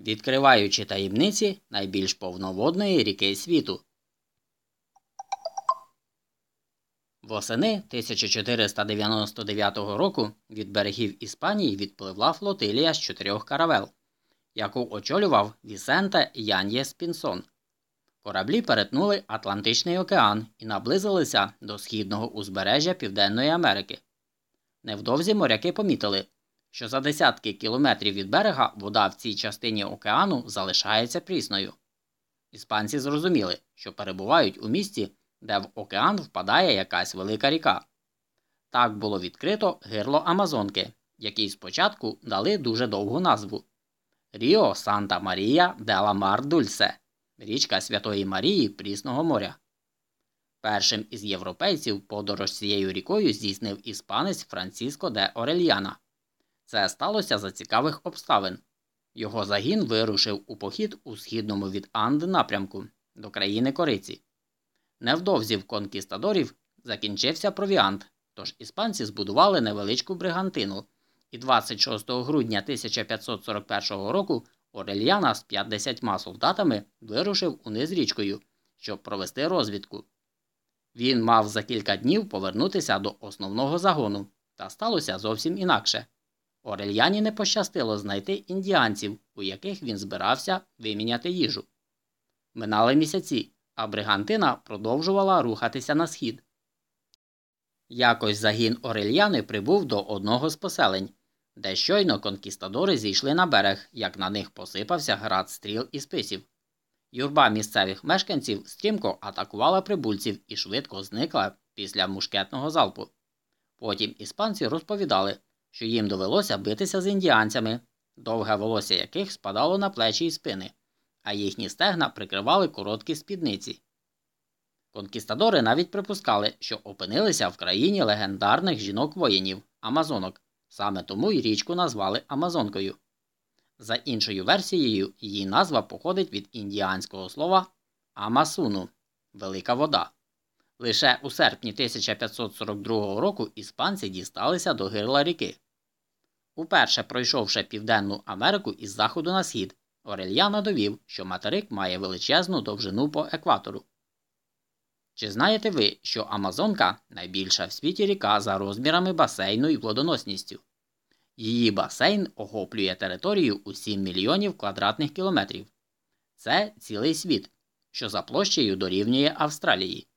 відкриваючи таємниці найбільш повноводної ріки світу. Восени 1499 року від берегів Іспанії відпливла флотилія з чотирьох каравел, яку очолював Вісенте Яньєс Пінсон. Кораблі перетнули Атлантичний океан і наблизилися до східного узбережжя Південної Америки. Невдовзі моряки помітили, що за десятки кілометрів від берега вода в цій частині океану залишається прісною. Іспанці зрозуміли, що перебувають у місті, де в океан впадає якась велика ріка. Так було відкрито гирло Амазонки, якій спочатку дали дуже довгу назву Ріо Санта Марія де ла Мар Дульсе, річка Святої Марії Прісного моря. Першим із європейців подорож цією рікою здійснив іспанець Франциско де Орельяна. Це сталося за цікавих обставин. Його загін вирушив у похід у східному від Анд напрямку до країни Кориці. Невдовзі в конкістадорів закінчився провіант, тож іспанці збудували невеличку бригантину, і 26 грудня 1541 року Орельяна з 50 солдатами вирушив униз річкою, щоб провести розвідку. Він мав за кілька днів повернутися до основного загону, та сталося зовсім інакше. Орельяні не пощастило знайти індіанців, у яких він збирався виміняти їжу. Минали місяці, а бригантина продовжувала рухатися на схід. Якось загін Орельяни прибув до одного з поселень, де щойно конкістадори зійшли на берег, як на них посипався град стріл і списів. Юрба місцевих мешканців стрімко атакувала прибульців і швидко зникла після мушкетного залпу. Потім іспанці розповідали, що їм довелося битися з індіанцями, довге волосся яких спадало на плечі і спини, а їхні стегна прикривали короткі спідниці. Конкістадори навіть припускали, що опинилися в країні легендарних жінок-воїнів Амазонок, саме тому й річку назвали Амазонкою. За іншою версією, її назва походить від індіанського слова Амасуну велика вода. Лише у серпні 1542 року іспанці дісталися до гирла ріки. Уперше пройшовши Південну Америку із заходу на схід, Орельяна довів, що материк має величезну довжину по екватору. Чи знаєте ви, що Амазонка найбільша в світі ріка за розмірами басейну і плодоносністю? Її басейн охоплює територію у 7 мільйонів квадратних кілометрів. Це цілий світ, що за площею дорівнює Австралії.